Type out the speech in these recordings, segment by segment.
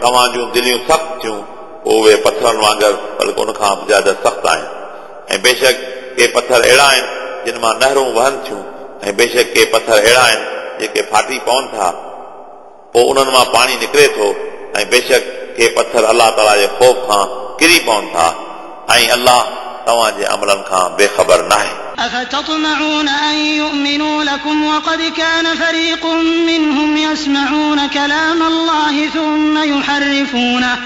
توهان جون دليون سخت ٿيون پوءِ اهي پٿرن وانگر بلڪه ان کان به زياده سخت آهن. ۽ بيشڪ ڪي پٿر اهڙا آهن جن مان نهرون وهن ٿيون ۽ بيشڪ ڪي پٿر اهڙا آهن جيڪي ڦاٽي پون ٿا. پوءِ انهن مان پاڻي نڪري ٿو ۽ بيشڪ ڪي پٿر الله تعاليٰ جي خوف کان ڪري پون ٿا. ۽ الله توهان جي عملن کان بيخبر ناهي أفتطمعون أن يؤمنوا لكم وقد كان فريق منهم يسمعون كلام الله ثم يحرفونه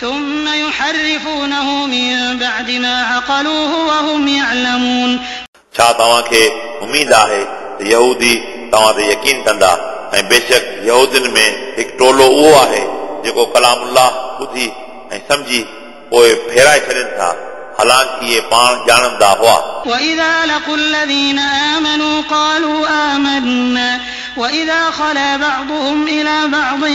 ثم يحرفونه من بعد ما عقلوه وهم يعلمون छा तव्हांखे उमेद आहे त यहूदी तव्हां ते यकीन कंदा ऐं बेशक यहूदियुनि में हिकु टोलो उहो आहे जेको कलाम ॿुधी ऐं सम्झी पोइ फेराए छॾनि था حالانکہ یہ پان ہوا۔ وَإِذَا لَقُوا الَّذِينَ آمَنُوا قَالُوا آمَنَّا۔ وَإِذَا خَلَا بَعْضُهُمْ إِلَى بَعْضٍ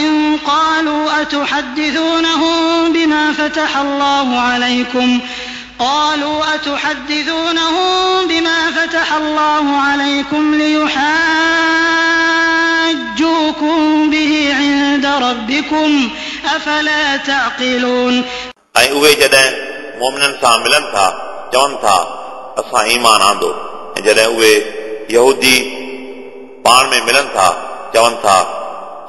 قَالُوا أَتُحَدِّثُونَهُم بِمَا فَتَحَ اللَّهُ عَلَيْكُمْ؟ قالوا أتحدثونهم بما فتح الله عليكم ليحاجوكم به عند ربكم أفلا تعقلون؟ أي أوي मोमिननि सां मिलनि था चवनि था असां ईमान आंदो ऐं जॾहिं उहे यहूदी पाण में मिलनि था चवनि था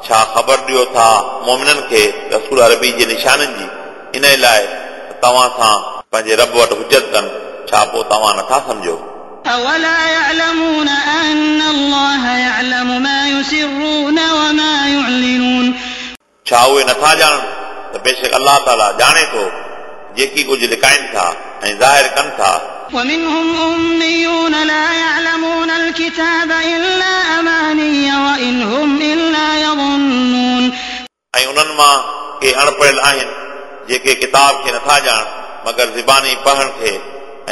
छा ख़बर ॾियो था मोमिननि खे रसूल अरबी जे निशाननि जी इन लाइ तव्हां सां पंहिंजे रब वटि हुजत कनि छा पोइ तव्हां नथा सम्झो أولا يعلمون أن الله يعلم ما يسرون وما يعلنون छा उहे नथा ॼाणनि त बेशक अलाह ताला ॼाणे थो जेकी कुझु लिकाइनि था ऐं ज़ाहिर कनि था ومنهم أميون لا يعلمون الكتاب إلا أماني وإن هم إلا يظنون ऐं उन्हनि मां के अणपढ़ियल आहिनि जेके किताब खे नथा ॼाणनि मगर ज़बानी पढ़ण खे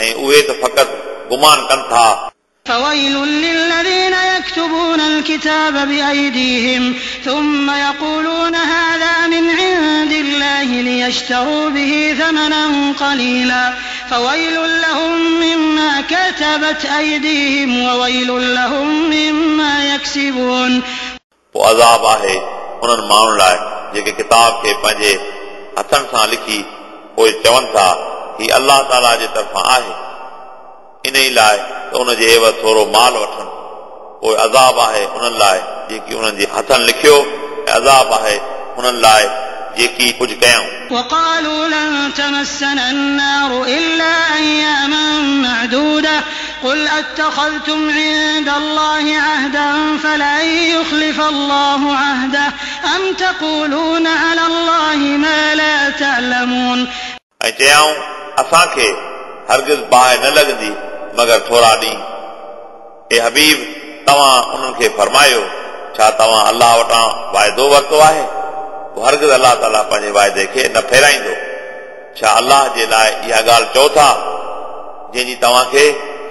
ऐं उहे त फ़क़ति गुमान कनि था فويل للذين يكتبون الكتاب بأيديهم ثم يقولون هذا من عند الله ليشتروا به ثمنا قليلا فويل لهم مما كتبت أيديهم وويل لهم مما يكسبون पोइ अज़ाब आहे उन्हनि माण्हुनि लाइ जेके किताब खे पंहिंजे हथनि सां लिखी पोइ चवनि था ही अलाह ताला जे तरफ़ां आहे ان لائے تو ان جے ایو تھوڑو مال وٹھن کوئی عذاب ہے ان لائے جيڪي انهن جي هٿن لکيو عذاب آهي انهن لاءِ جيڪي ڪجهه ڪيائون وقالوا لن تمسنا النار الا اياما معدوده قل اتخذتم عند الله عهدا فلن يخلف الله عهده ام تقولون على الله ما لا تعلمون اي تيام أساكي هرگز باه نه لڳندي मगर थोरा ॾींहं ए हबीब तव्हां उन्हनि खे फरमायो छा तव्हां अलाह वटां वाइदो वरितो आहे पोइ हरगिज़ अलाह ताला पंहिंजे वाइदे खे न फेराईंदो छा अलाह जे लाइ इहा ॻाल्हि चओ था जंहिंजी तव्हांखे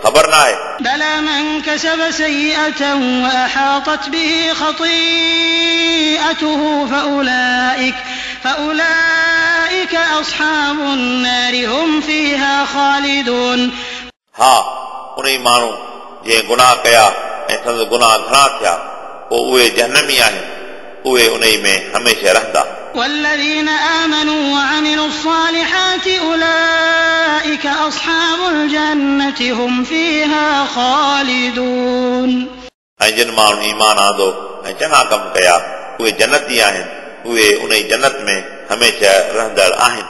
ख़बर न आहे بلى من كسب سيئة وأحاطت به خطيئته فأولئك فأولئك أصحاب النار هم فيها خالدون हा उन ई माण्हू जंहिं गुनाह कया ऐं संदसि गुनाह घणा थिया पोइ उहे जहनमी आहिनि उहे उन ई में हमेशह रहंदा والذين آمنوا وعملوا الصالحات أولئك أصحاب الجنة هم فيها خالدون ऐं जिन माण्हुनि ईमान आंदो ऐं चङा कम कया उहे जन्नती आहिनि उहे उन ई जन्नत में हमेशह रहंदड़ आहिनि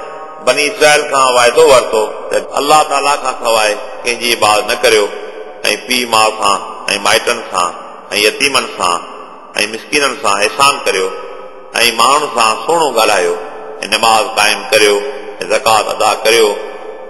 بني اسرائيل کان واعدو ورتو ته الله تعاليٰ کان سواءِ ڪنهن جي عبادت نه ڪريو ۽ پيءُ ماءُ سان ۽ مائٽن سان ۽ يتيمن سان ۽ مسڪينن سان احسان ڪريو ۽ ماڻهن سان سهڻو ڳالهايو ۽ نماز قائم ڪريو ۽ زڪوات ادا ڪريو.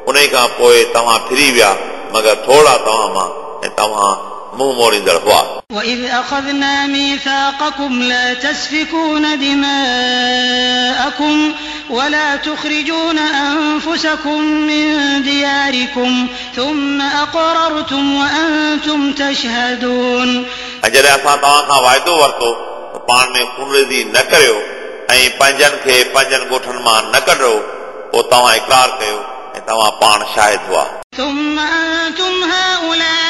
ان کان پوءِ توهان ڦري ويا مگر ٿورا توهان مان ۽ توهان मुंहुं मोड़ींदड़ हुआ وإذ أخذنا ميثاقكم لا تسفكون دماءكم ولا تخرجون أنفسكم من دياركم ثم أقررتم وأنتم تشهدون जॾहिं असां तव्हां खां वाइदो वरितो त पाण में खूनरेज़ी न करियो ऐं पंहिंजनि खे पंहिंजनि ॻोठनि मां न कढो पोइ तव्हां इक़रार कयो ऐं तव्हां पाण शाहिद हुआ ثم أنتم هؤلاء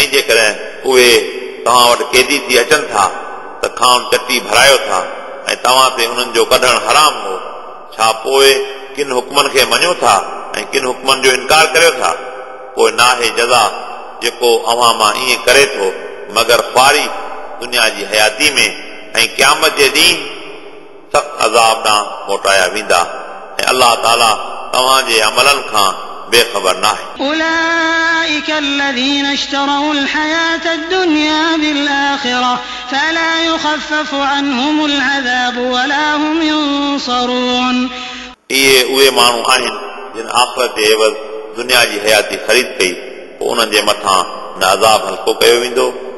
۽ جيڪڏهن اهي توهان وٽ قيدي ٿي اچن ٿا ته کائن چٽي ڀرايو ٿا ۽ توهان تي انهن جو ڪڍڻ حرام هو. ڇا پوءِ ڪن حڪمن کي مڃو ٿا ۽ ڪن حڪمن جو انڪار ڪريو ٿا؟ پوءِ ناهي جزا جيڪو اوهان مان ائين ڪري ٿو مگر خواري دنيا جي حياتي ۾۽ قيامت جي ڏينهن سخت عذاب ڏانهن موٽايا ويندا. ۽ الله تعاليٰ توهان جي عملن کان बेख़बर नाहे أولئك الذين اشتروا الحياة الدنيا بالآخرة فلا يخفف عنهم العذاب ولا هم ينصرون इहे उहे माण्हू आहिनि जिन आख़िरत जे एवज़ दुनिया जी हयाती ख़रीद कई पोइ उन्हनि जे मथां न अज़ाब हल्को कयो वेंदो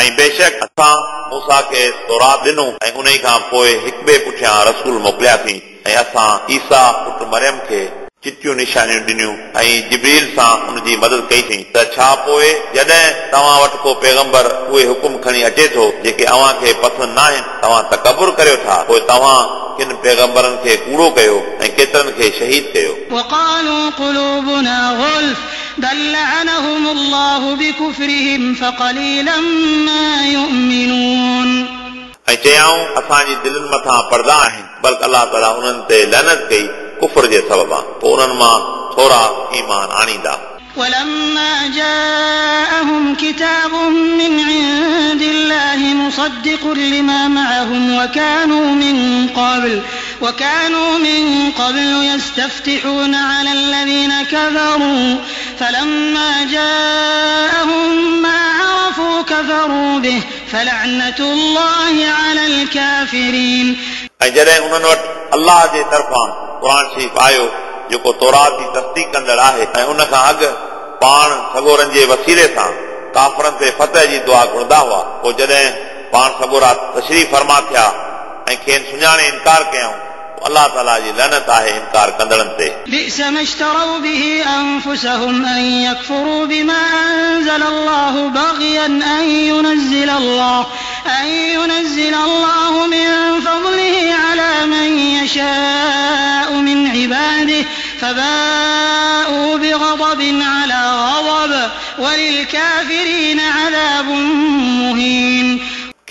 ۽ بيشڪ اسان ۽ ان کان پوءِ هڪ ٻئي پٺيان رسول موڪلياسين ۽ اسان عيسيٰ پٽ مريم کي چٽيون نشانيون ڏنيون ۽ جبريل سان ان جي مدد ڪئيسين ته ڇا پوءِ جڏهن توهان وٽ ڪو پيغمبر اهي حڪم کڻي اچي ٿو جيڪي اوهان کي پسند نه آهن توهان تڪبر ڪريو ٿا پوءِ توهان ڪن پيغمبرن کي ڪوڙو ڪيو ۽ ڪيترن کي شهيد ڪيو؟ بل لعنهم الله بكفرهم فقليلا ما يؤمنون ऐं चयाऊं असांजी दिलनि मथां पर्दा आहिनि बल्कि अलाह ताला उन्हनि ते लनत कई कुफर जे सबबा पोइ उन्हनि मां थोरा ईमान आणींदा ولما جاءهم كتاب من عند الله مصدق لما معهم وكانوا من قبل وكانوا من قبل يستفتحون على الذين كفروا. فلما جاءهم ما عرفوا كفروا به فلعنة الله على الكافرين. جڏهن انهن الله جي طرفان قرآن شریف آيو جيڪو تورات جي تصديق ڪندڙ آهي ۽ ان کان पाण सगोरनि जे वसीले सां काफ़रनि ते फतह जी दुआ घुरंदा हुआ पोइ जॾहिं पाण सगोरा तशरीफ़ फरमा थिया ऐं खेनि सुञाणे इनकार कयऊं अलाह ताला जी लनत आहे इनकार कंदड़नि ते بئس ما اشتروا به أنفسهم أن يكفروا بما أنزل الله بغيا أن ينزل الله أن ينزل الله من فضله على من يشاء من عباده فباءوا بغضب على غضب وللكافرين عذاب مهين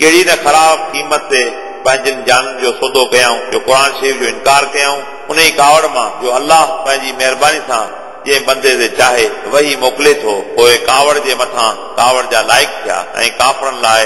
कहिड़ी न ख़राब क़ीमत ते पंहिंजनि जाननि जो सौदो कयऊं जो क़ुर शरीफ़ जो इनकार कयऊं उन ई कावड़ मां जो अलाह पंहिंजी महिरबानी सां जंहिं बंदे ते चाहे वही मोकिले थो पोइ कावड़ जे मथां कावड़ जा लाइक थिया ऐं काफ़रनि लाइ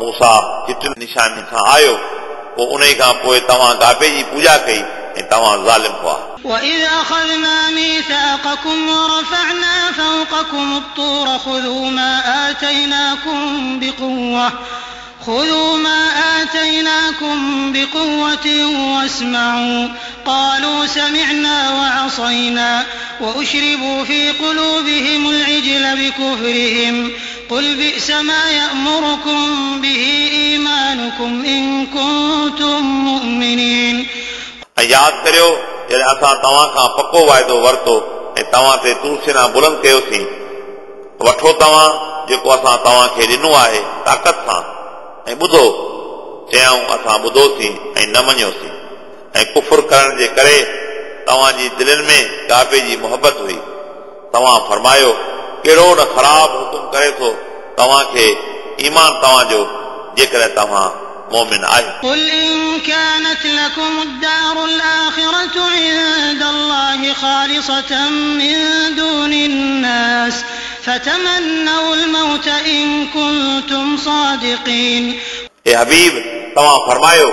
मूसा चिटियुनि निशानी सां आयो पोइ उन खां पोइ तव्हां गाबे जी पूॼा कई ऐं तव्हां ज़ालिम हुआ وإذ أخذنا ميثاقكم ورفعنا فوقكم الطور خذوا ما آتيناكم بقوة خذوا ما آتيناكم بقوة واسمعوا قالوا سمعنا وعصينا وأشربوا في قلوبهم العجل بكفرهم قل بئس ما يأمركم به إيمانكم إن كنتم مؤمنين ऐं यादि करियो जॾहिं असां तव्हां खां पको वाइदो वरितो ऐं तव्हां ते तुलसीना बुलंद कयोसीं वठो तव्हां जेको असां तव्हांखे ॾिनो आहे ताक़त सां ۽ ٻڌو چيائون اسان ٻڌوسين ۽ نه مڃيوسين ۽ ڪفر ڪرڻ جي ڪري توهان جي دلن ۾ گابي جي محبت هئي. توهان فرمايو ڪهڙو نه خراب حڪم ڪري ٿو توهان کي ايمان توهان جو جيڪڏهن توهان مؤمن آهي قل إن كانت لكم الدار الآخرة عند الله خالصة من دون الناس فتمنوا الموت إن كنتم صادقين. يا حبيب توهان فرمايو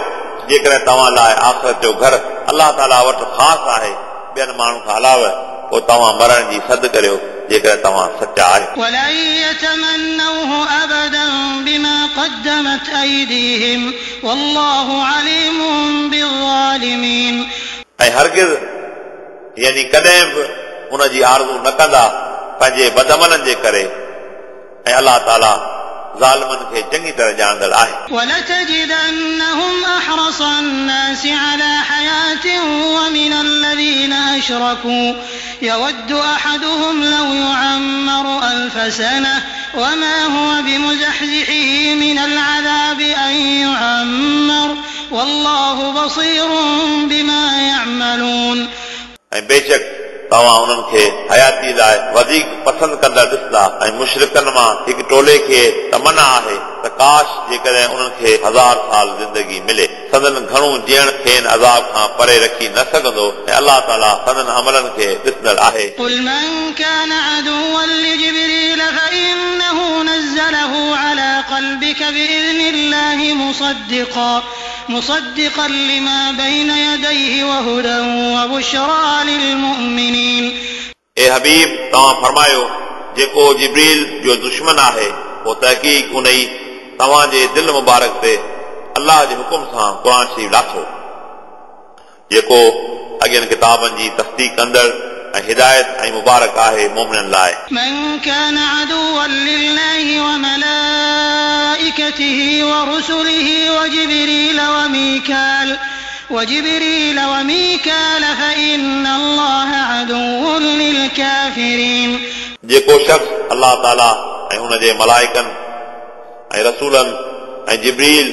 جيڪر توهان لاءِ آخرت جو گهر الله تعاليٰ وٽ خاص آهي ٻين ماڻهن کان علاوه توهان مرڻ جي سڌ ڪريو جيڪڏهن ڪڏهن به ان جي آرزو نه ڪندا پنهنجي بدعملن جي ڪري. ۽ الله تعاليٰ ज़ालिमनि खे चङी तरह ॼाणंदड़ आहे ولتجدنهم أحرص الناس على حياة ومن الذين أشركوا يود أحدهم لو يعمر ألف سنة وما هو بمزحزحه من العذاب أن يعمر والله بصير بما يعملون ऐं बेशक توهان انهن کي حياتي لاءِ وڌيڪ پسند ڪندا ڏسندا ۽ مشرڪن مان هڪ ٽولي کي تمنا آهي ته ڪاش جيڪڏهن انهن کي هزار سال زندگي ملي سندن گھڻو ڏيڻ کين عذاب کان پري رکي نه سگهندو ۽ الله تعاليٰ سندن عملن کے ڏسندڙ آئے قل من كان عدوا لجبریل فإنه نزله على قلبك بإذن الله مصدقا مصدقا لما بين يديه وهدى وبشرى للمؤمنين۔ اے حبیب تمام فرمائیو جے کو جبریل جو دشمن آئے وہ تحقیق انہی تمام جے دل مبارک تے अलाह जे हुकुम सां क़ुर शरीफ़ लाथो जेको अॻियनि किताबनि जी तस्दीक कंदड़ ऐं हिदायत ऐं मुबारक आहे मोमिननि लाइ من كان عدوا لله وملائكته ورسله وجبريل وميكال وجبريل وميكال فإن الله عدو للكافرين जेको शख़्स अलाह ताला ऐं हुन जे मलाइकनि ऐं रसूलनि ऐं जिब्रील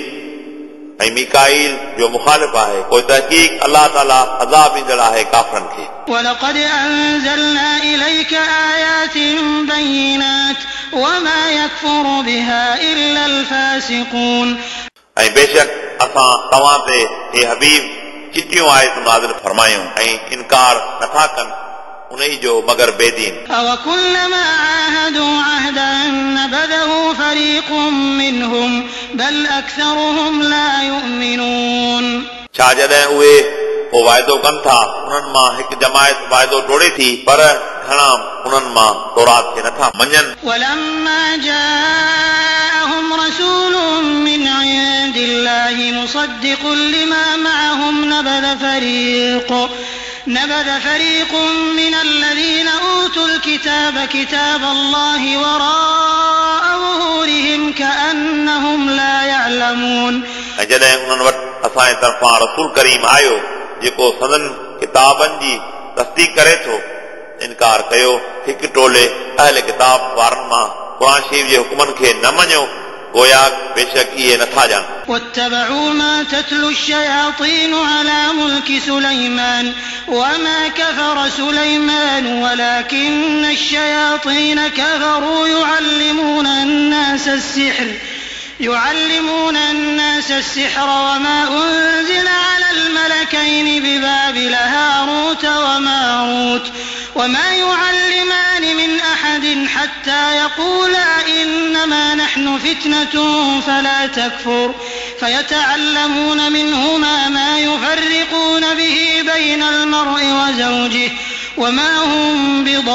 میکائیل جو مخالفہ ہے کوئی تحقیق اللہ تعالیٰ عذاب ہی جڑا ہے کافرن کے وَلَقَدْ أَنزَلْنَا إِلَيْكَ آيَاتٍ بَيِّنَاتٍ وَمَا يَكْفُرُ بِهَا إِلَّا الْفَاسِقُونَ اے بے شک اساں تواں اے حبیب چٹیوں اے انکار انہیں جو مگر بے دین وَكُلَّمَا عَاهَدُوا عَهْدًا نبذه فَرِيقٌ مِّنْهُمْ بل أَكْثَرُهُمْ لا یؤمنون چھا جدیں ہوئے وہ وائدو کن تھا انہن ماں ایک جماعت وائدو ڈوڑی تھی پر گھنا انہن ماں دورات کے نتھا منجن ولما جاءهم رسول من عند الله مصدق لما معهم نبذ فريق نبذ فريق من الذين أوتوا الكتاب كتاب الله وراء ظهورهم كأنهم لا يعلمون. جڏهن انهن وٽ اسان جي رسول کریم آيو جيڪو سنن ڪتابن جي تصديق ڪري ٿو انڪار ڪيو هڪ ٽولي أهل ڪتاب وارن مان قرآن شریف جي حڪمن کي نه مڃيو گویا بے شک یہ نہ تھا جان۔ واتبعوا ما تتلو الشياطين على ملك سليمان وما كفر سليمان ولكن الشياطين كفروا يعلمون الناس السحر يعلمون الناس السحر وما أنزل على الملكين ببابل هاروت وماروت وما يعلمان من أحد حتى يقولا إنما نحن فتنة فلا تكفر. فيتعلمون منهما ما يفرقون به بين المرء وزوجه وما هم بضارين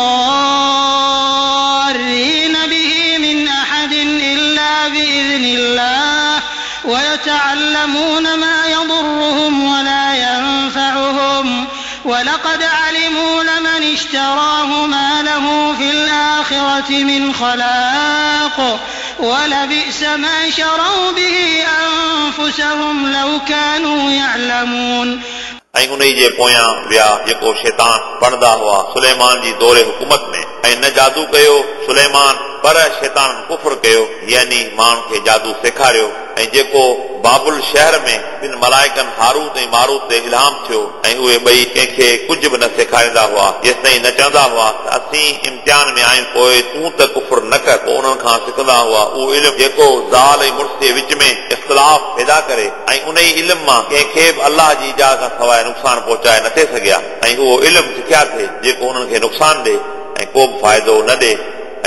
به من أحد إلا بإذن الله. ويتعلمون ما يضرهم ولا ينفعهم. ولقد علموا اشتراه ما له في الآخرة من خلاق ولبئس ما شروا به أنفسهم لو كانوا يعلمون ऐं उन जे पोयां विया जेको शैतान पढ़ंदा हुआ सुलेमान जी दौरे हुकूमत में ऐं न जादू कयो सुलेमान پر شيطان ڪفر ڪيو يعني ماڻهن کي جادو سيکاريو. ۽ جيڪو بابل شهر ۾ هاروت ۽ ماروت تي الهام ٿيو ۽ اهي ٻئي ڪنهن کي ڪجهه به نه سيکاريندا هئا جيس تائين نه چوندا هئا ته اسين امتحان ۾ آهيون پوءِ تون ته ڪفر نه ڪر. پوءِ انهن کان سکندا هئا اهو علم جيڪو زال ۽ مڙس جي وچ ۾ اختلاف پيدا ڪري ۽ ان ئي علم مان ڪنهن کي به الله جي اجازت کان سواءِ نقصان پهچائي نٿي سگهيا. ۽ اهو علم سکيا ٿئي جيڪو انهن کي نقصان ڏي ۽ ڪو به فائدو نه ڏي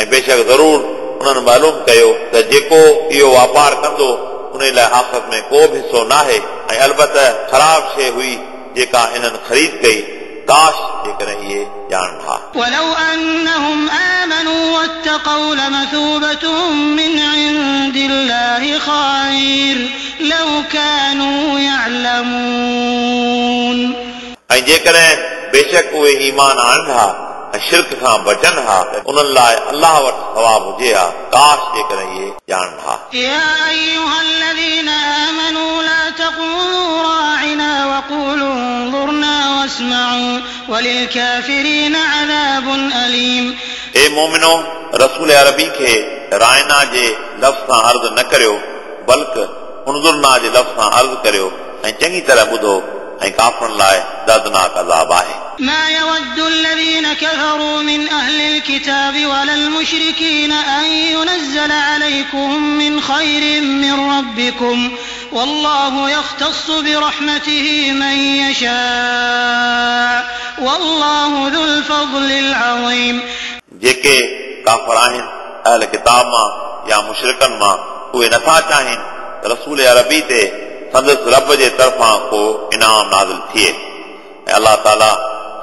ऐं बेशक ज़रूर उन्हनि मालूम कयो त जेको इहो वापारु कंदो उन लाइ आख़िरत में को बि हिसो नाहे ऐं अलबत ख़राब शइ हुई जेका इन्हनि ख़रीद कई काश जेकॾहिं इहे ॼाणनि हा ولو أنهم آمنوا واتقوا لمثوبة من عند الله خير لو كانوا يعلمون ऐं जेकॾहिं बेशक उहे ईमान आणनि हा ۽ شرڪ کان بچن ها انهن لاءِ الله وٽ ثواب هجي ها ڪاش جيڪڏهن اهي ڄاڻن ها هي مومنو رسول عربي کي راعنا جي لفظ سان عرض نه ڪريو بلڪه عرض ڪريو ۽ چڱي طرح ٻڌو ऐं काफ़रनि लाइ दर्दनाक अज़ाब आहे ما يود الذين كفروا من أهل الكتاب ولا المشركين أن ينزل عليكم من خير من ربكم والله يختص برحمته من يشاء والله ذو الفضل العظيم जेके काफ़र आहिनि अहल किताब मां या मुशरिकनि मां उहे नथा चाहिनि त रसूल अरबी ते संदसि रब जे तरफ़ां को इनाम नाज़िल थिए ऐं अलाह ताला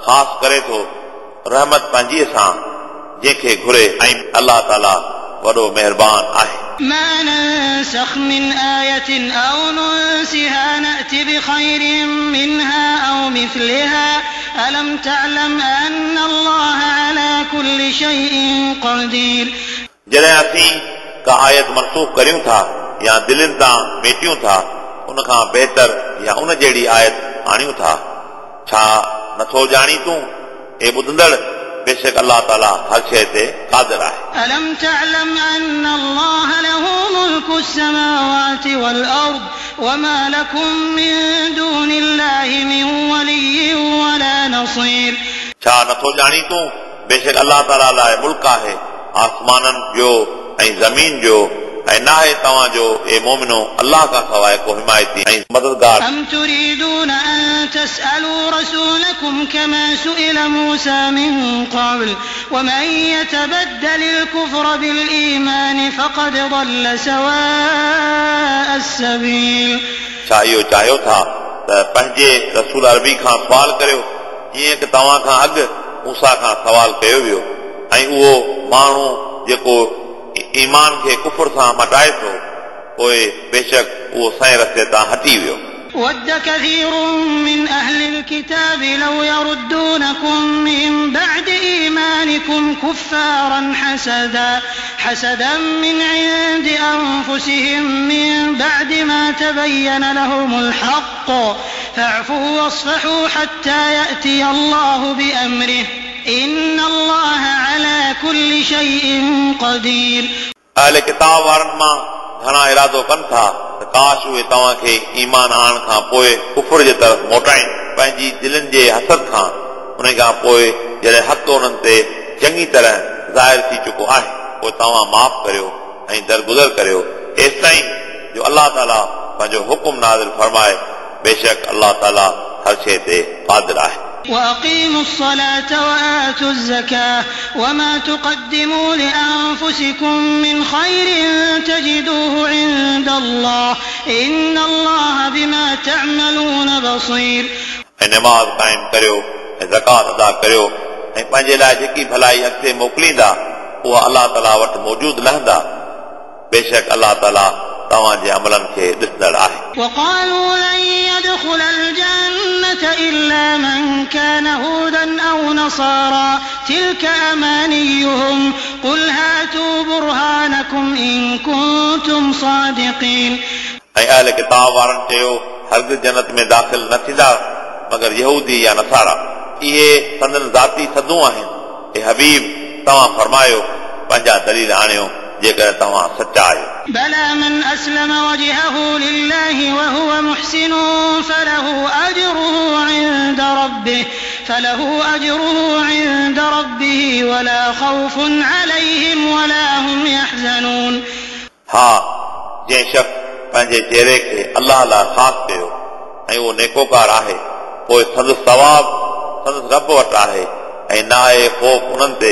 ख़ासि करे थो रहमत पंहिंजीअ सां जंहिंखे घुरे ऐं अलाह ताला वॾो महिरबान आहे ما ننسخ من آية أو ننسها نأت بخير منها أو مثلها ألم تعلم أن الله على كل شيء قدير जॾहिं असीं का आयत मनसूख करियूं था या दिलनि तां मेटियूं ان کھا بہتر یا ان جیڑی آیت آنیوں تھا۔ چھا نتھو جانی توں؟ اے بدندڑ بے شک اللہ تعالی ہر شے تے قادر ہے الم تعلم ان اللہ له ملک السماوات والارض وما لكم من دون الله من ولی ولا نصير؟ چھا نتھو جانی توں؟ بے شک اللہ تعالی لائے ملک ہے آسمانن جو زمین جو ऐं नाहे तव्हांजो ए मोमिनो अलाह खां सवाइ को हिमायती ऐं मददगार أم تريدون أن تسألوا رسولكم كما سئل موسى من قبل ومن يتبدل الكفر بالإيمان فقد ضل سواء السبيل छा इहो चाहियो था त पंहिंजे रसूल अरबी खां सुवाल करियो जीअं कि तव्हां खां अॻु मूसा खां सवाल कयो वियो ऐं उहो माण्हू जेको ईमान खे कुफर सां मटाए थो पोइ बेशक उहो सही रस्ते तां हटी वियो ود كثير من أهل الكتاب لو يردونكم من بعد إيمانكم كفارا حسدا حسدا من عند أنفسهم من بعد ما تبين لهم الحق فاعفوا واصفحوا حتى يأتي الله بأمره إن الله على كل شيء قدير अहल किताब वारनि मां घणा इरादो कनि था त काश उहे तव्हांखे ईमान आणण खां पोइ कुफर जे तरफ़ मोटाइनि पंहिंजी दिलनि जे हसद खां उन खां पोइ जॾहिं हक़ उन्हनि ते चङी तरह ज़ाहिर थी चुको आहे पोइ तव्हां माफ़ करियो ऐं दरगुज़र करियो एसि ताईं जो अलाह ताला पंहिंजो हुकुम नाज़िल फरमाए बेशक अलाह ताला हर शइ ते क़ादिर आहे وأقيموا الصلاة وآتوا الزكاة وما تقدموا لأنفسكم من خير تجدوه عند الله إن الله بما تعملون بصير ऐं नमाज़ क़ाइमु करियो ऐं ज़कात अदा करियो ऐं पंहिंजे लाइ जेकी भलाई अॻिते मोकिलींदा उहा अलाह ताला वटि मौजूदु लहंदा बेशक अलाह ताला तव्हांजे अमलनि खे ॾिसंदड़ आहे وقالوا لن يدخل الجنة إلا من كان هودا أو نصارى تلك أمانيهم قل هاتوا برهانكم إن كنتم صادقين ऐं अहल किताब वारनि चयो हर्ग जन्नत में दाख़िल न थींदा मगर यहूदी या नसारा इहे संदन ज़ाती सदूं आहिनि हे हबीब तव्हां फरमायो पंहिंजा दलील आणियो जेकर तव्हां सचा आहियो بلى من أسلم وجهه لله وهو محسن فله أجره عند ربه فله أجره عند ربه ولا خوف عليهم ولا هم يحزنون हा जंहिं शख़्स पंहिंजे चेहरे खे अलाह लाइ ख़ासि कयो ऐं उहो नेकोकार आहे पोइ संदसि सवाब संदसि रब वटि आहे ऐं न आहे ख़ौफ़ उन्हनि ते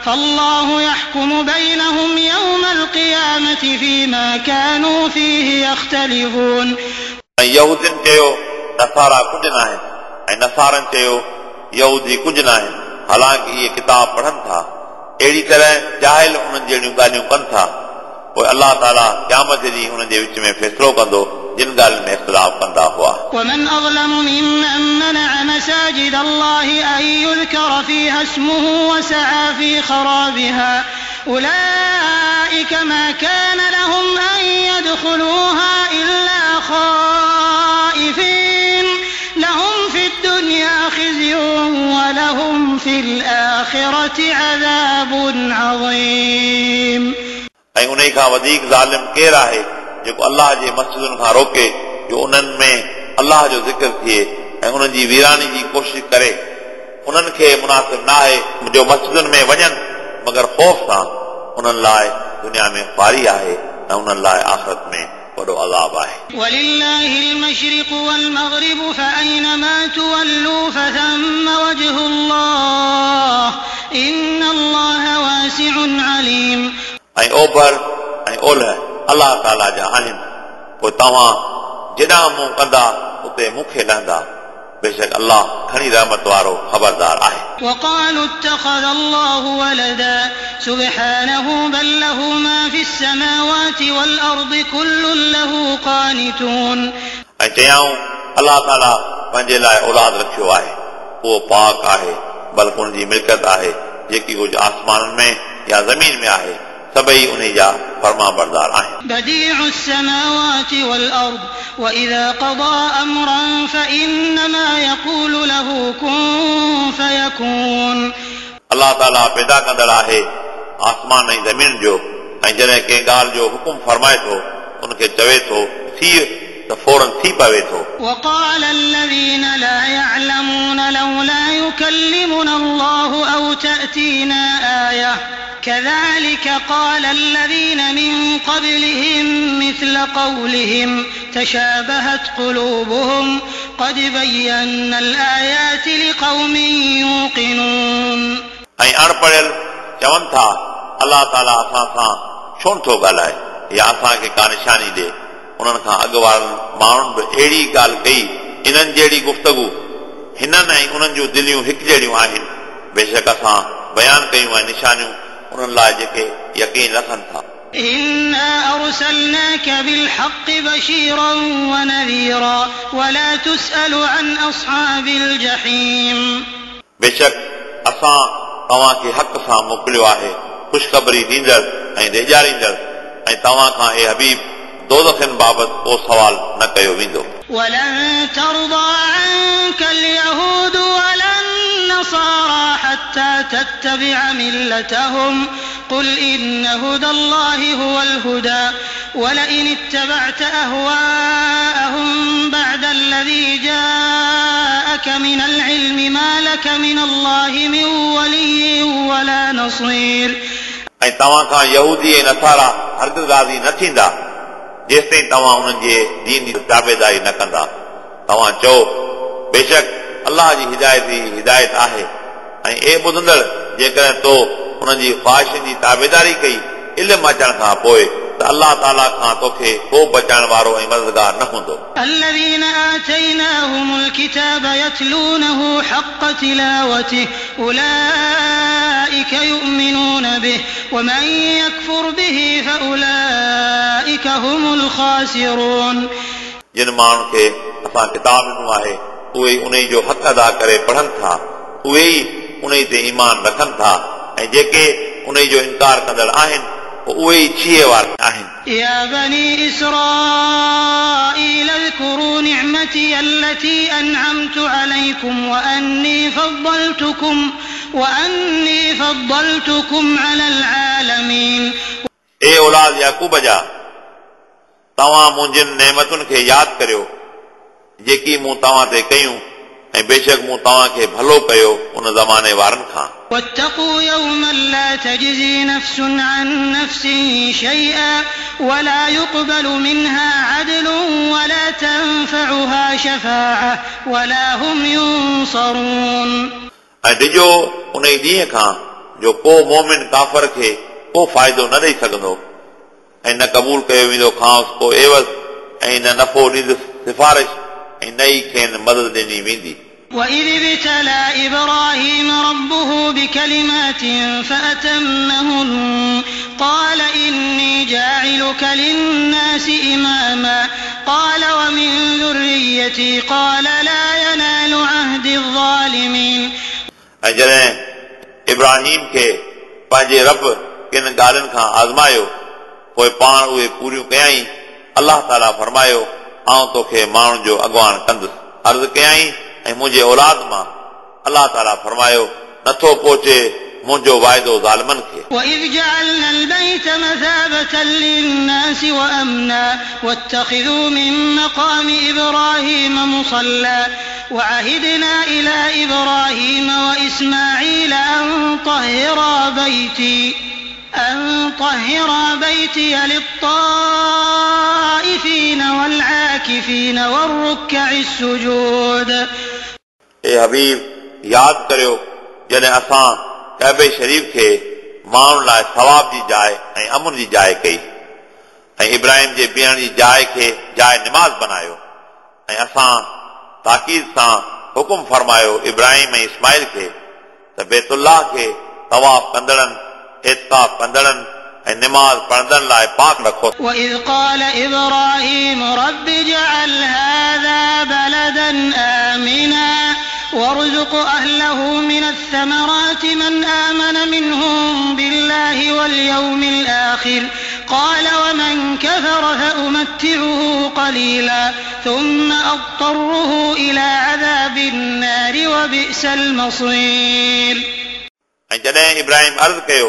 فالله يحكم بينهم يوم القيامة فيما كانوا فيه يختلفون. يهودين چيو نصارا کج نہ آهن ۽ نصارن يهودي ڪجھ نہ آهن حالانڪه اهي ڪتاب پڙهن ٿا طرح جاهل انهن جهڙيون ڳالهيون ڪن ٿا पोइ अलाह ताला क़यामत जे ॾींहुं हुननि जे विच में फ़ैसिलो कंदो जिन ॻाल्हियुनि में इख़्तिलाफ़ कंदा हुआ ومن أظلم ممن منع مساجد الله أن يذكر فيها اسمه وسعى في خرابها أولئك ما كان لهم أن يدخلوها إلا خائفين لهم في الدنيا خزي ولهم في الآخرة عذاب عظيم ऐं उन खां वधीक ज़ालिम केरु आहे जेको अलाह जे मस्जिदुनि खां रोके जो उन्हनि में अलाह जो ज़िक्र थिए ऐं उन्हनि जी वीरानी जी कोशिशि करे उन्हनि खे मुनासिब न आहे जो मस्जिदुनि में वञनि मगर ख़ौफ़ सां उन्हनि लाइ दुनिया में ख़्वारी आहे ऐं उन्हनि लाइ आख़िरत में वॾो अज़ाब आहे ولله المشرق والمغرب فأينما تولوا فثم وجه الله إن الله واسع عليم ऐं ओभर ऐं ओलह अलाह ताला जा आहिनि पोइ तव्हां जेॾां मुंहुं कंदा उते मूंखे लहंदा बेशक अलाह घणी रहमत वारो ख़बरदार आहे وقالوا اتخذ الله ولدا سبحانه بل له ما في السماوات والأرض كل له قانتون ऐं चयाऊं अलाह ताला पंहिंजे लाइ औलाद रखियो आहे उहो पाक आहे बल्कि हुन जी मिल्कियत आहे जेकी कुझु आसमाननि में या ज़मीन में आहे सभई उन जा फर्मा बरदार आहिनि بديع السماوات والأرض وإذا قضى أمرا فإنما يقول له كن فيكون अलाह ताला पैदा कंदड़ आहे आसमान ऐं ज़मीन जो ऐं जॾहिं कंहिं ॻाल्हि जो हुकुम फरमाए थो उनखे चवे थो थी त फौरन थी पवे थो وقال الذين لا يعلمون لولا يكلمنا الله أو تأتينا آية كذلك قال الذين من قبلهم مثل قولهم تشابهت قلوبهم قد بينا الآيات لقوم يوقنون ऐं अणपढ़ियल चवनि था अलाह ताला असां सां छो नथो ॻाल्हाए या असांखे का निशानी ॾे उन्हनि खां अॻु वारनि माण्हुनि बि अहिड़ी ॻाल्हि कई इन्हनि जहिड़ी गुफ़्तगु हिननि ऐं उन्हनि जूं दिलियूं हिकु जहिड़ियूं आहिनि बेशक असां बयानु कयूं ऐं निशानियूं انہن لاءِ جيڪي يقين رکن ٿا إنا أرسلناك بالحق بشيرا ونذيرا ولا تسأل عن أصحاب الجحيم۔ بشك اسان توهان کي حق سان موڪليو آهي خوشخبری ڏيندڙ ۽ ڏيجاريندڙ ۽ توهان کان اي حبيب دوزخن بابت ڪو سوال نہ ڪيو ويندو ولن ترضى عنك اليهود ولا حتى تتبع ملتهم قل إن هدى الله هو الهدى ولئن اتبعت أهواءهم بعد الذي جاءك من العلم ما لك من الله من ولي ولا نصير ऐं तव्हां खां यहूदी ऐं नसारा हरगिज़ राज़ी न थींदा जेसिताईं तव्हां उन्हनि जे दीन जी ताबेदारी न कंदा तव्हां चओ बेशक अलाह जी हिदायत ई हिदायत आहे ऐं ए ॿुधंदड़ जेकॾहिं तो उन्हनि जी ख़्वाहिशनि जी ताबेदारी कई इल्मु अचण खां पोइ त अलाह ताला खां तोखे को बचाइण वारो ऐं मददगार न हूंदो الذين آتيناهم الكتاب يتلونه حق تلاوته أولئك يؤمنون به ومن يكفر به فأولئك هم الخاسرون जिन माण्हुनि खे असां किताब ॾिनो आहे उहे उन जो हक़ अदा करे पढ़नि था उहे ई उन ते ईमान रखनि था ऐं जेके उन जो इनकार कंदड़ आहिनि उहे ई छीए वारा आहिनि يا بني إسرائيل اذكروا نعمتي التي أنعمت عليكم وأني فضلتكم وأني فضلتكم على العالمين ए औलाद याकूब जा तव्हां मुंहिंजियुनि नेमतुनि खे यादि करियो जेकी मूं तव्हां ते कयूं ऐं बेशक मूं तव्हांखे भलो कयो उन ज़माने वारनि खां واتقوا يوما لا تجزي نفس عن نفس شيئا ولا يقبل منها عدل ولا تنفعها شفاعة ولا هم ينصرون ऐं ॾिजो उन ई ॾींहं खां जो को मोमिन काफ़र खे को फ़ाइदो न ॾेई सघंदो ऐं न क़बूल कयो वेंदो खांसि को एवज़ ऐं न नफ़ो ॾींदुसि सिफ़ारिश ऐं न ई खेनि मदद ॾिनी वेंदी وإذ ابتلى إبراهيم ربه بكلمات فأتمهن قال إني جاعلك للناس إماما قال ومن ذريتي قال لا ينال عهد الظالمين ऐं जॾहिं इब्राहिम खे पंहिंजे रब किन ॻाल्हियुनि खां आज़मायो पोइ पाण उहे पूरियूं कयई अलाह ताला फरमायो आउं तोखे माण्हुनि जो अॻवान कंदुसि अर्ज़ु कयई ऐं मुंहिंजे औलाद मां अलाह ताला फरमायो नथो पहुचे मुंहिंजो वाइदो ज़ालमनि खे وإذ جعلنا البيت مثابة للناس وأمنا واتخذوا من مقام إبراهيم مصلى وعهدنا إلى إبراهيم وإسماعيل أن طهرا بيتي أن طهرا بيتي للطائفين والعاكفين والركع السجود ए हबीब यादि करियो जॾहिं असां कैबे शरीफ़ खे माण्हुनि लाइ सवाब जी जाइ ऐं अमुन जी जाइ कई ऐं इब्राहिम जे बीहण जी जाइ खे जाइ निमाज़ बनायो ऐं असां ताक़ीद सां हुकुम फरमायो इब्राहिम ऐं इस्माइल खे त बेतुल्लाह खे तवाफ़ कंदड़नि एतकाफ़ कंदड़नि ऐं निमाज़ पढ़ंदड़नि लाइ पाक रखो وإذ قال إبراهيم رب اجعل هذا بلدا آمنا وارزق أهله من الثمرات من آمن منهم بالله واليوم الآخر قال ومن كفر فأمتعه قليلا ثم أضطره إلى عذاب النار وبئس المصير ऐं जॾहिं इब्राहिम अर्ज़ कयो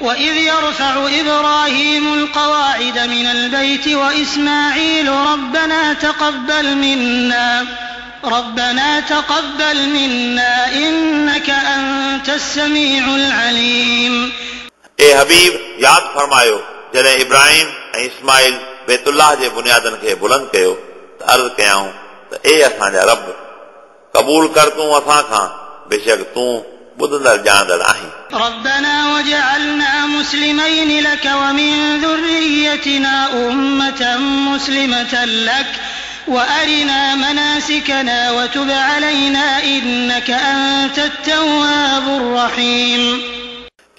وإذ يرفع إبراهيم القواعد من البيت وإسماعيل ربنا تقبل منا ربنا تقبل منا إنك أنت السميع العليم اے حبیب یاد فرمايو جڏهن ابراهيم ۽ اسماعيل بیت الله جي بنيادن کي بلند कयो त अर्ज़ कयाऊं त ए असांजा रब क़बूल कर तूं असां खां बेशक तूं ॿुधंदड़ ॼाणंदड़ आहीं ربنا وجعلنا مسلمين لك ومن ذريتنا أمة مسلمة لك وأرنا مناسكنا وتب علينا إنك أنت التواب الرحيم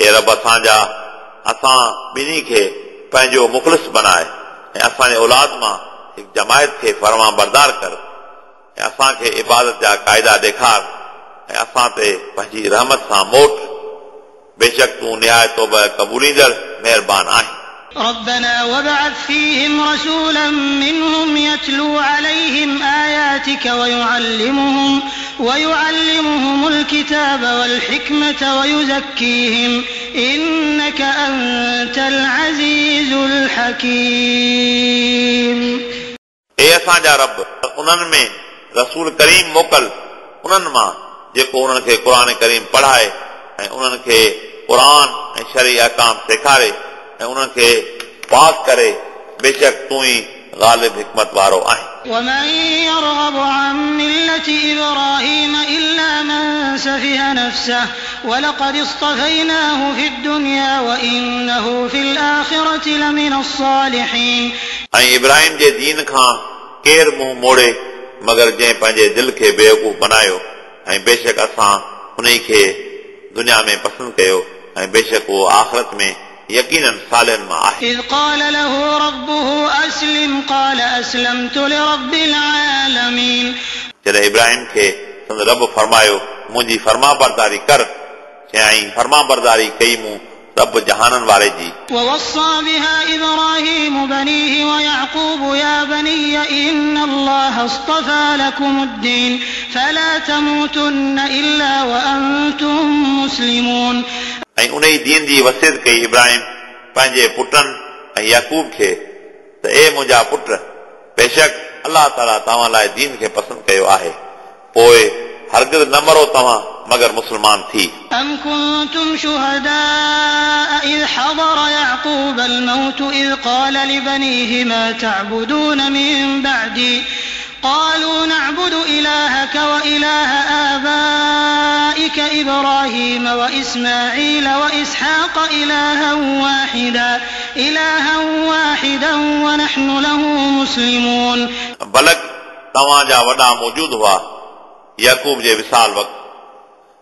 اے रब असांजा असां ॿिन्ही खे पंहिंजो मुख़लिस बनाए ऐं असांजे औलाद मां हिकु जमायत खे फर्मा बरदार कर ऐं असांखे इबादत जा क़ाइदा ॾेखार ऐं असां ते पंहिंजी रहमत सां मोट बेशक तूं निहायत क़बूलींदड़ महिरबान आहीं ربنا وابعث فيهم رسولا منهم يتلو عليهم آياتك ويعلمهم ويعلمهم الكتاب والحكمة ويزكيهم إنك أنت العزيز الحكيم اے असांजा रब उन्हनि में रसूल करीम मोकल उन्हनि मां जेको उन्हनि खे क़ुर करीम पढ़ाए ऐं उन्हनि खे क़ुर ऐं शरी अहकाम सेखारे ऐं उन्हनि खे पाक करे बेशक तूं ई ग़ालिब हिकमत वारो आहीं ومن يرغب عن ملة إبراهيم إلا من سفه نفسه ولقد اصطفيناه في الدنيا وإنه في الآخرة لمن الصالحين ऐं इब्राहिम जे दीन खां केरु मुंहुं मोड़े मगर जंहिं पंहिंजे दिलि खे बेवकूफ़ बनायो ऐं बेशक असां उन खे दुनिया में पसंदि कयो ऐं बेशक उहो आख़िरत में यकीननि सालनि मां आहे إذ قال له ربه أسلم قال أسلمت لرب العالمين जॾहिं इब्राहिम खे संदि रब फरमायो मुंहिंजी फर्मा बरदारी कर चयाईं फर्मा बरदारी कई मूं रब जहाननि वारे जी ووصى بها إبراهيم بنيه ويعقوب يا بني إن الله اصطفى لكم الدين فلا تموتن إلا وأنتم مسلمون ऐं उन ई दीन जी वसियत कई इब्राहिम पंहिंजे पुटनि ऐं याकूब खे त ए मुंहिंजा पुट बेशक अलाह ताला तव्हां लाइ दीन खे पसंदि कयो आहे पोइ हरगिज़ न मरो तव्हां مگر مسلمان تھی۔ ام کنتم شهداء اذ حضر يعقوب الموت اذ قال لبنيه ما تعبدون من بعدي؟ قالوا نعبد إلهك وإله آبائك إبراهيم وإسماعيل وإسحاق إلها واحدا إلها واحدا ونحن له مسلمون۔ بلک تواں جا وڈا موجود ہوا یعقوب جے وصال وقت۔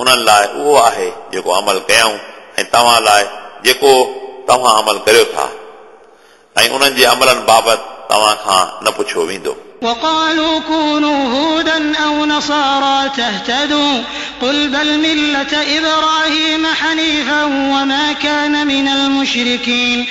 उन्हनि लाइ उहो आहे जेको अमल कयऊं ऐं तव्हां लाइ जेको तव्हां अमल करियो था ऐं उन्हनि जे अमलनि बाबति तव्हां खां न पुछियो वेंदो وقالوا كونوا هودا أو نصارى تهتدوا قل بل ملة إبراهيم حنيفا وما كان من المشركين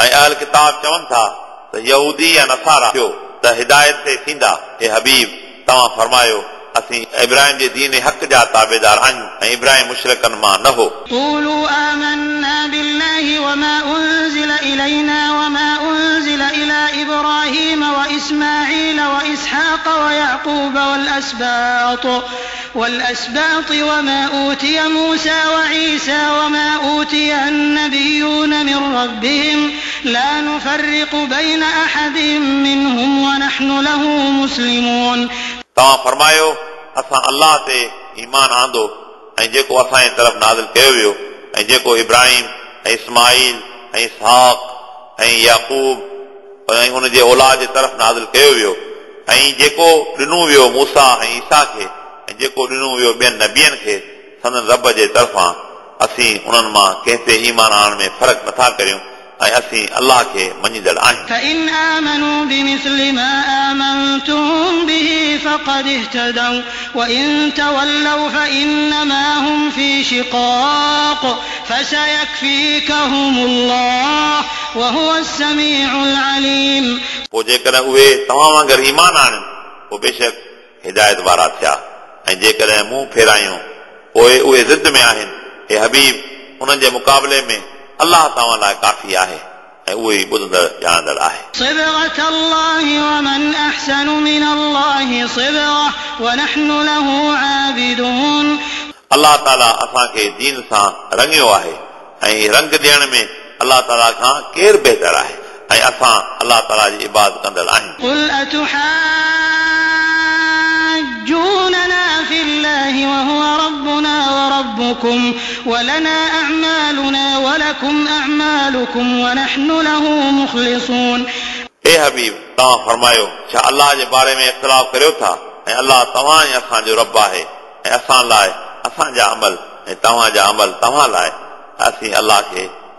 ऐं अहल किताब चवनि था त यहूदी या नसारा थियो त हिदायत ते थींदा हे हबीब तव्हां फरमायो असीं इब्राहिम जे दीन हक़ जा ताबेदार आहियूं ऐं इब्राहिम मुशरकनि मां न हो قولوا آمنا بالله وما أنزل إلينا وما أنزل إلى إبراهيم وإسماعيل وإسحاق ويعقوب والأسباط والأسباط وما أوتي موسى وعيسى وما أوتي النبيون من ربهم لا نفرق بين أحد منهم ونحن له مسلمون توهان فرمايو اسان الله تي ايمان آندو. ۽ جيڪو اسان جي طرف نازل ڪيو ويو ۽ جيڪو ابراهيم ۽ اسماعيل ۽ اسحاق ۽ يعقوب ۽ هن جي اولاد جي طرف نازل ڪيو ويو. ۽ جيڪو ڏنو ويو موسيٰ ۽ عيسيٰ کي ۽ جيڪو ڏنو ويو ٻين نبين کي سندن رب جي طرفان اسين انهن مان ڪنهن تي ايمان آڻڻ ۾ فرق نٿا ڪريون ऐं असीं अलाह खे मञीदड़ आहियूं فإن آمنوا بمثل ما آمنتم به فقد اهتدوا وإن تولوا فإنما هم في شقاق فسيكفيكهم الله وهو السميع العليم पोइ जेकॾहिं उहे तव्हां वांगुरु ईमान आणनि पोइ बेशक हिदायत वारा थिया ऐं जेकॾहिं मुंहुं फेरायूं पोइ उहे ज़िद में आहिनि हे हबीब उन्हनि जे मुक़ाबले में अलाह तव्हां लाइ काफ़ी आहे ऐं उहो ई ॿुधंदड़ ॼाणंदड़ आहे صبغة الله ومن أحسن من الله صبغة ونحن له عابدون अलाह ताला असांखे दीन सां रंगियो आहे ऐं रंग ॾियण में अलाह ताला खां केरु बहितर आहे ऐं असां अलाह ताला जी इबादत कंदड़ आहियूं قل أتحاجوننا في الله وهو ربنا وربكم ولنا أعمالنا ولكم أعمالكم ونحن له مخلصون. اے حبیب تمام فرمایو چھا اللہ جے بارے میں اختلاف کریو تھا۔ اے اللہ تمہاں ہی اساں جو رب ہے اے اساں لائے اساں جا عمل اے تمہاں جا عمل تمہاں لائے۔ اسی اللہ کے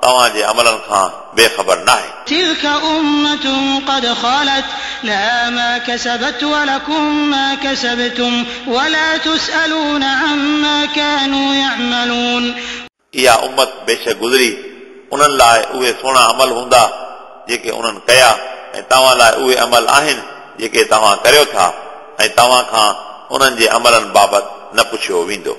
अलाह तव्हांजे अमलनि खां बेख़बर न आहे تلك أمة قد خلت لها ما كسبت ولكم ما كسبتم ولا تسألون عما كانوا يعملون इहा उमत बेशक गुज़री उन्हनि लाइ उहे सुहिणा अमल हूंदा जेके उन्हनि कया ऐं तव्हां लाइ उहे अमल आहिनि जेके तव्हां करियो था ऐं तव्हां खां उन्हनि जे अमलनि बाबति न पुछियो वेंदो